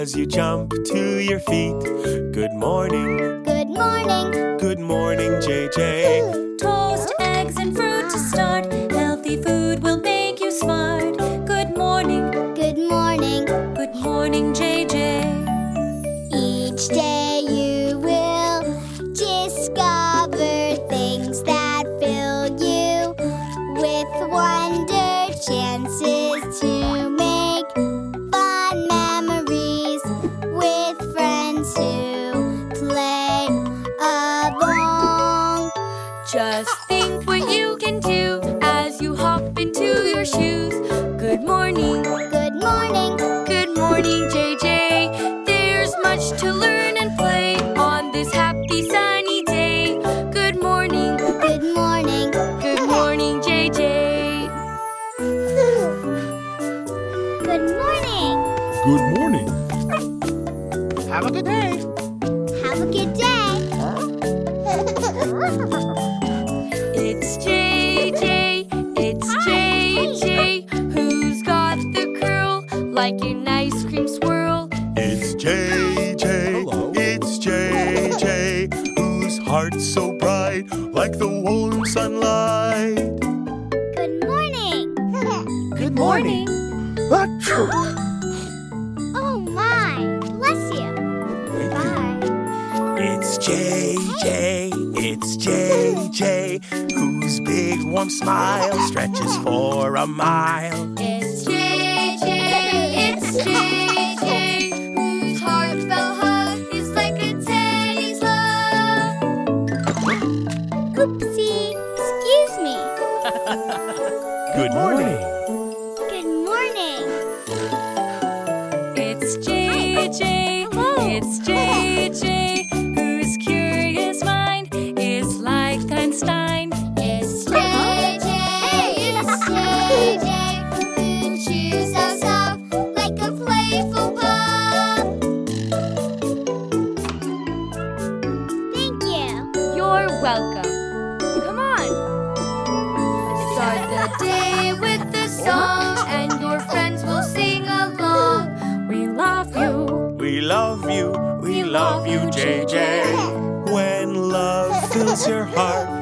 as you jump to your feet. Good morning, Good morning. good morning, JJ. Toast, food will make you smart. Good morning, Good morning. good morning, JJ. Each day you will discover things that fill you with wonder, chances to make fun memories with friends who play along. Just Good morning. Have a good day. Have a good day. It's JJ, it's JJ. Who's got the curl like an ice cream swirl? It's JJ. Hello. It's JJ. Whose heart's so bright like the warm sunlight. Good morning. Good morning. Achoo. JJ. It's JJ. Whose big warm smile stretches for a mile. It's JJ, it's JJ. Whose heartfelt hug is like a teddy's love. Oopsie. Excuse me. Good morning. Good morning. It's JJ, it's JJ. Welcome. Come on. Start the day with a song, and your friends will sing along. We love you. We love you. We love you, JJ. When love fills your heart